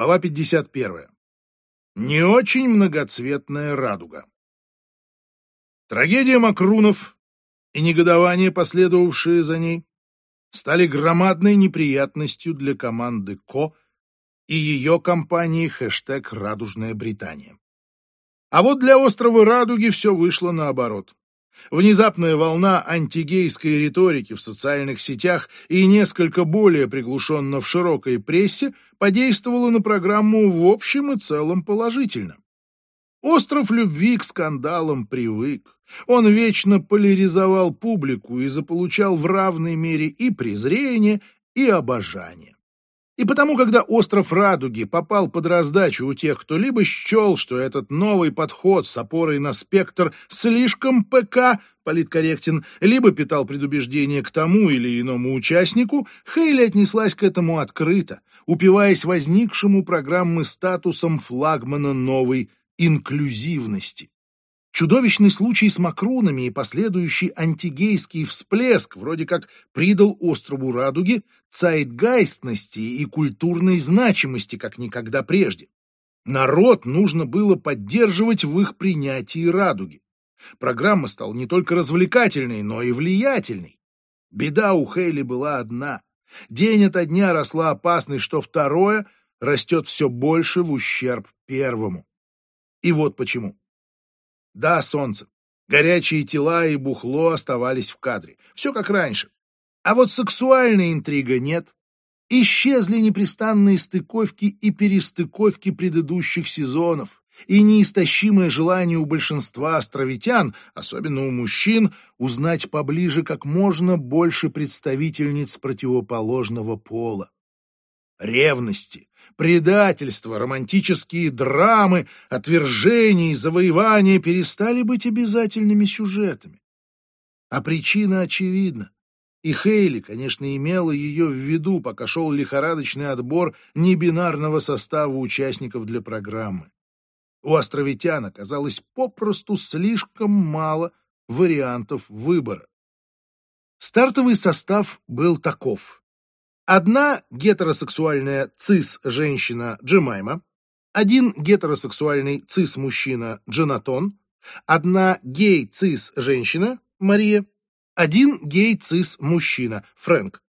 Глава 51. Не очень многоцветная радуга. Трагедия Макрунов и негодование, последовавшие за ней, стали громадной неприятностью для команды КО и ее компании хэштег «Радужная Британия». А вот для острова Радуги все вышло наоборот. Внезапная волна антигейской риторики в социальных сетях и несколько более приглушенно в широкой прессе подействовала на программу в общем и целом положительно. Остров любви к скандалам привык. Он вечно поляризовал публику и заполучал в равной мере и презрение, и обожание. И потому, когда остров Радуги попал под раздачу у тех, кто либо счел, что этот новый подход с опорой на спектр слишком ПК, политкорректен, либо питал предубеждение к тому или иному участнику, Хейли отнеслась к этому открыто, упиваясь возникшему программы статусом флагмана новой инклюзивности. Чудовищный случай с макронами и последующий антигейский всплеск вроде как придал острову Радуги цайтгайстности и культурной значимости, как никогда прежде. Народ нужно было поддерживать в их принятии Радуги. Программа стала не только развлекательной, но и влиятельной. Беда у Хейли была одна. День ото дня росла опасность, что второе растет все больше в ущерб первому. И вот почему. Да, солнце. Горячие тела и бухло оставались в кадре. Все как раньше. А вот сексуальная интрига нет. Исчезли непрестанные стыковки и перестыковки предыдущих сезонов и неистощимое желание у большинства островитян, особенно у мужчин, узнать поближе как можно больше представительниц противоположного пола ревности, предательства, романтические драмы, отвержения и завоевания перестали быть обязательными сюжетами. А причина очевидна. И Хейли, конечно, имела ее в виду, пока шел лихорадочный отбор небинарного состава участников для программы. У островитян оказалось попросту слишком мало вариантов выбора. Стартовый состав был таков. Одна гетеросексуальная цис-женщина Джемайма, один гетеросексуальный цис-мужчина Джонатон, одна гей-цис-женщина Мария, один гей-цис-мужчина Фрэнк,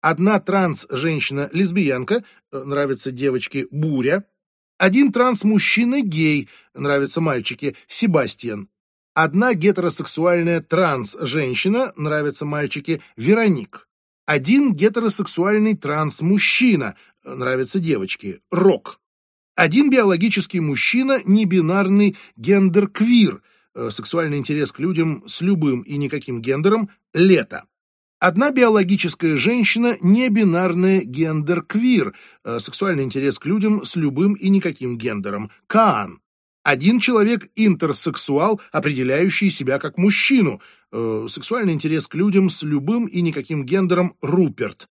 одна транс-женщина-лесбиянка, э, нравится девочке Буря, один транс-мужчина гей, нравятся мальчики Себастьян, одна гетеросексуальная транс-женщина, нравятся мальчики Вероник, один гетеросексуальный транс-мужчина, нравятся девочки, рок. Один биологический мужчина, небинарный гендер-квир, э, сексуальный интерес к людям с любым и никаким гендером, лето. Одна биологическая женщина, небинарная гендер-квир, э, сексуальный интерес к людям с любым и никаким гендером, Каан. Один человек интерсексуал, определяющий себя как мужчину, э, сексуальный интерес к людям с любым и никаким гендером Руперт.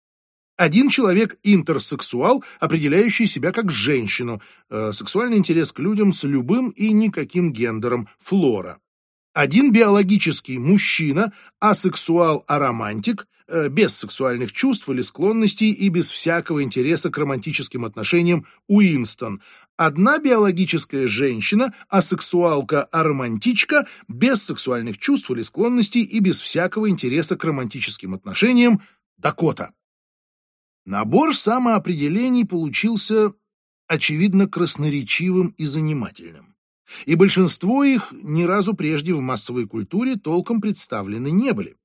Один человек интерсексуал, определяющий себя как женщину, э, сексуальный интерес к людям с любым и никаким гендером Флора. Один биологический мужчина, асексуал-аромантик, э, без сексуальных чувств или склонностей и без всякого интереса к романтическим отношениям Уинстон. Одна биологическая женщина, асексуалка-аромантичка, без сексуальных чувств или склонностей и без всякого интереса к романтическим отношениям Дакота. Набор самоопределений получился, очевидно, красноречивым и занимательным и большинство их ни разу прежде в массовой культуре толком представлены не были.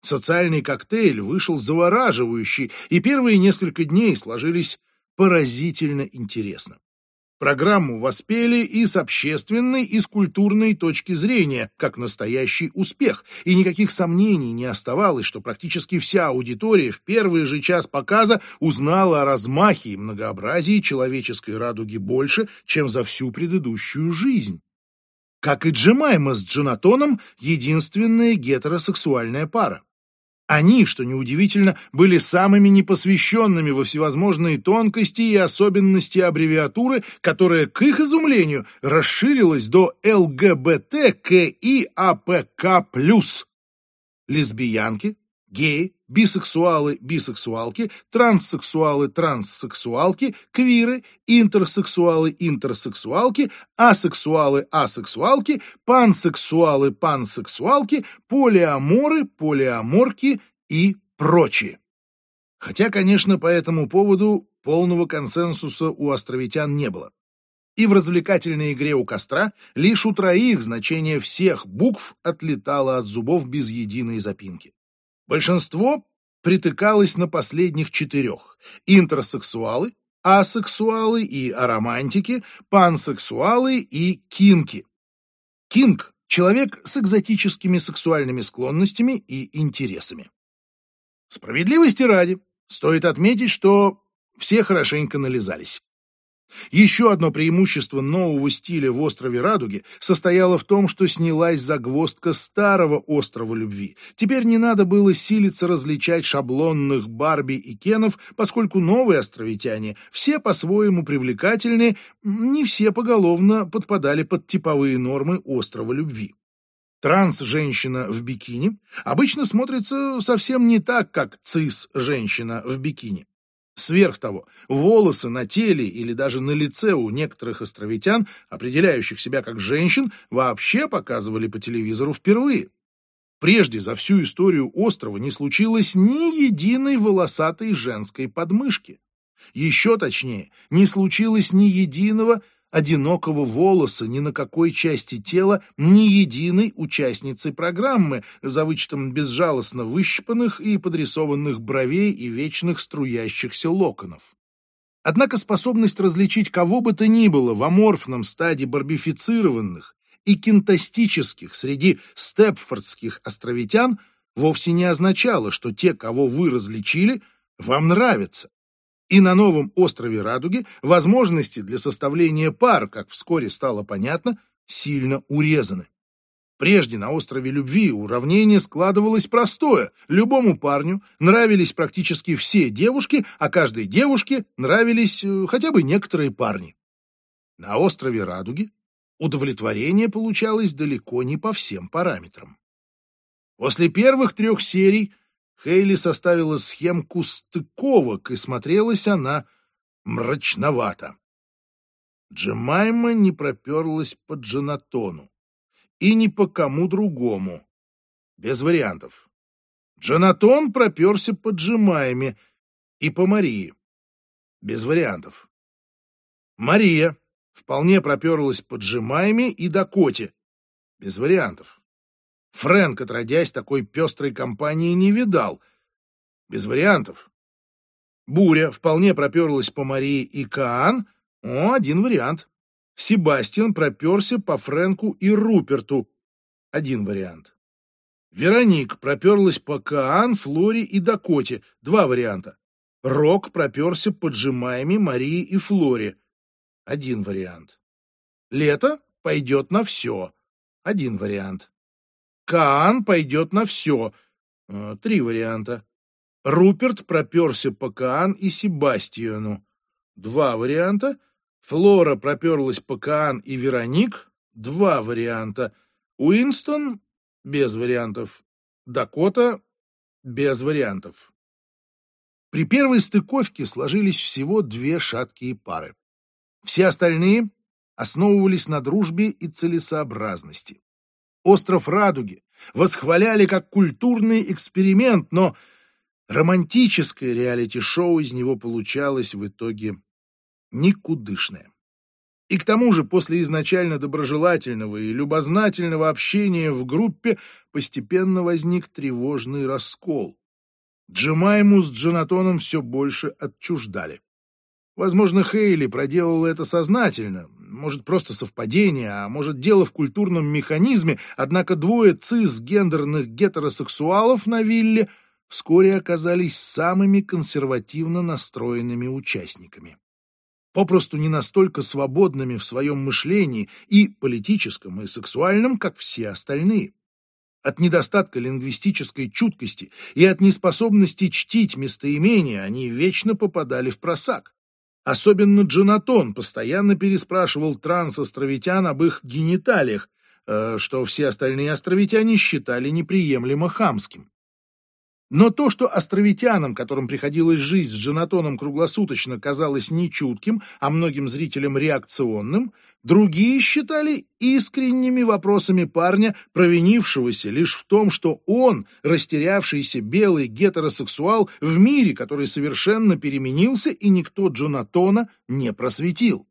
Социальный коктейль вышел завораживающий, и первые несколько дней сложились поразительно интересно. Программу воспели и с общественной, и с культурной точки зрения, как настоящий успех, и никаких сомнений не оставалось, что практически вся аудитория в первый же час показа узнала о размахе и многообразии человеческой радуги больше, чем за всю предыдущую жизнь. Как и Джемайма с Джонатоном, единственная гетеросексуальная пара. Они, что неудивительно, были самыми непосвященными во всевозможные тонкости и особенности аббревиатуры, которая, к их изумлению, расширилась до ЛГБТКИАПК+. Лесбиянки, геи, бисексуалы, бисексуалки, транссексуалы, транссексуалки, квиры, интерсексуалы, интерсексуалки, асексуалы, асексуалки, пансексуалы, пансексуалки, полиаморы, полиаморки и прочие. Хотя, конечно, по этому поводу полного консенсуса у островитян не было. И в развлекательной игре у костра лишь у троих значение всех букв отлетало от зубов без единой запинки. Большинство притыкалось на последних четырех – интерсексуалы, асексуалы и аромантики, пансексуалы и кинки. Кинг – человек с экзотическими сексуальными склонностями и интересами. Справедливости ради, стоит отметить, что все хорошенько нализались. Еще одно преимущество нового стиля в острове Радуги состояло в том, что снялась загвоздка старого острова любви. Теперь не надо было силиться различать шаблонных Барби и Кенов, поскольку новые островитяне все по-своему привлекательные, не все поголовно подпадали под типовые нормы острова любви. Транс-женщина в бикини обычно смотрится совсем не так, как цис-женщина в бикини. Сверх того, волосы на теле или даже на лице у некоторых островитян, определяющих себя как женщин, вообще показывали по телевизору впервые. Прежде за всю историю острова не случилось ни единой волосатой женской подмышки. Еще точнее, не случилось ни единого одинокого волоса ни на какой части тела ни единой участницы программы, за вычетом безжалостно выщипанных и подрисованных бровей и вечных струящихся локонов. Однако способность различить кого бы то ни было в аморфном стадии барбифицированных и кинтастических среди степфордских островитян вовсе не означала, что те, кого вы различили, вам нравятся. И на новом острове Радуги возможности для составления пар, как вскоре стало понятно, сильно урезаны. Прежде на острове Любви уравнение складывалось простое. Любому парню нравились практически все девушки, а каждой девушке нравились э, хотя бы некоторые парни. На острове Радуги удовлетворение получалось далеко не по всем параметрам. После первых трех серий Хейли составила схемку стыковок, и смотрелась она мрачновато. Джемайма не проперлась по Джанатону и ни по кому другому. Без вариантов. Джанатон проперся по Джемайме и по Марии. Без вариантов. Мария вполне проперлась по Джемайме и Дакоте. Без вариантов. Фрэнк, отродясь, такой пестрой компании не видал. Без вариантов. Буря вполне проперлась по Марии и Каан. О, один вариант. Себастьян проперся по Фрэнку и Руперту. Один вариант. Вероник проперлась по Каан, Флоре и Дакоте. Два варианта. Рок проперся по Джимайме, Марии и Флоре. Один вариант. Лето пойдет на все. Один вариант. Каан пойдет на все. Э, три варианта. Руперт проперся по Каан и Себастьяну. Два варианта. Флора проперлась по Каан и Вероник. Два варианта. Уинстон без вариантов. Дакота без вариантов. При первой стыковке сложились всего две шаткие пары. Все остальные основывались на дружбе и целесообразности остров Радуги, восхваляли как культурный эксперимент, но романтическое реалити-шоу из него получалось в итоге никудышное. И к тому же после изначально доброжелательного и любознательного общения в группе постепенно возник тревожный раскол. Джемайму с Джонатоном все больше отчуждали. Возможно, Хейли проделала это сознательно, может, просто совпадение, а может, дело в культурном механизме, однако двое цисгендерных гетеросексуалов на вилле вскоре оказались самыми консервативно настроенными участниками. Попросту не настолько свободными в своем мышлении и политическом, и сексуальном, как все остальные. От недостатка лингвистической чуткости и от неспособности чтить местоимения они вечно попадали в просак. Особенно Джонатон постоянно переспрашивал транс-островитян об их гениталиях, э, что все остальные островитяне считали неприемлемо хамским. Но то, что островитянам, которым приходилось жить с Джонатоном круглосуточно, казалось нечутким, а многим зрителям реакционным, другие считали искренними вопросами парня, провинившегося лишь в том, что он, растерявшийся белый гетеросексуал в мире, который совершенно переменился, и никто Джонатона не просветил.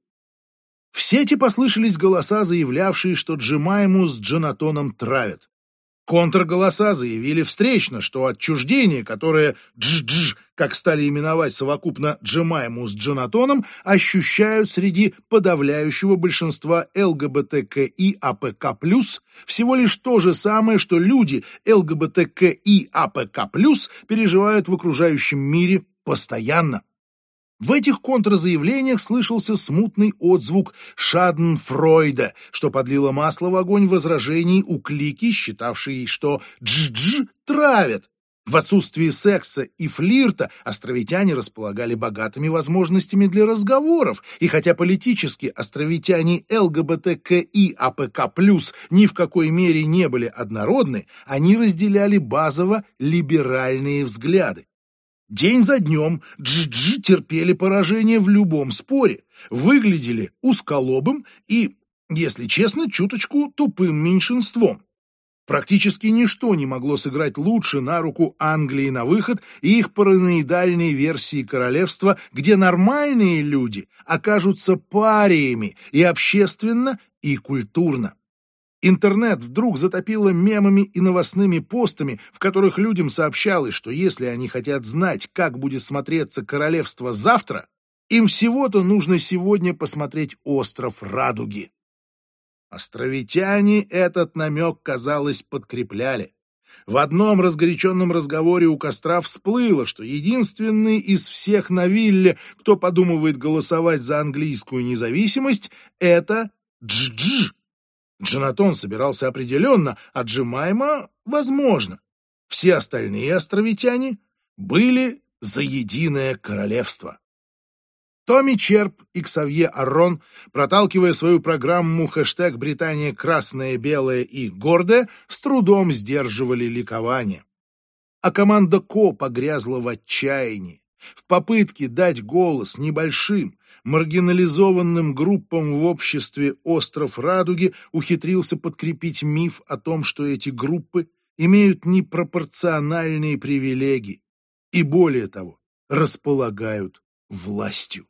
В сети послышались голоса, заявлявшие, что Джемайму с Джонатоном травят. Контрголоса заявили встречно, что отчуждение, которое Дж-Дж, как стали именовать совокупно Джемайму с Джонатоном, ощущают среди подавляющего большинства ЛГБТКИАПК+, всего лишь то же самое, что люди ЛГБТКИАПК+, переживают в окружающем мире постоянно. В этих контрзаявлениях слышался смутный отзвук шаденфройда, что подлило масло в огонь возражений у клики, считавшей, что дж-дж травят. В отсутствии секса и флирта островитяне располагали богатыми возможностями для разговоров, и хотя политически островитяне ЛГБТКИАПК+, ни в какой мере не были однородны, они разделяли базово либеральные взгляды. День за днем Дж-Дж терпели поражение в любом споре, выглядели узколобым и, если честно, чуточку тупым меньшинством. Практически ничто не могло сыграть лучше на руку Англии на выход и их параноидальной версии королевства, где нормальные люди окажутся париями и общественно, и культурно. Интернет вдруг затопило мемами и новостными постами, в которых людям сообщалось, что если они хотят знать, как будет смотреться королевство завтра, им всего-то нужно сегодня посмотреть «Остров Радуги». Островитяне этот намек, казалось, подкрепляли. В одном разгоряченном разговоре у костра всплыло, что единственный из всех на вилле, кто подумывает голосовать за английскую независимость, это Дж-Дж. Джонатон собирался определенно, а Джемайма — возможно. Все остальные островитяне были за единое королевство. Томми Черп и Ксавье Аррон, проталкивая свою программу хэштег «Британия красная, белая и гордая», с трудом сдерживали ликование. А команда Ко погрязла в отчаянии. В попытке дать голос небольшим, маргинализованным группам в обществе «Остров Радуги» ухитрился подкрепить миф о том, что эти группы имеют непропорциональные привилегии и, более того, располагают властью.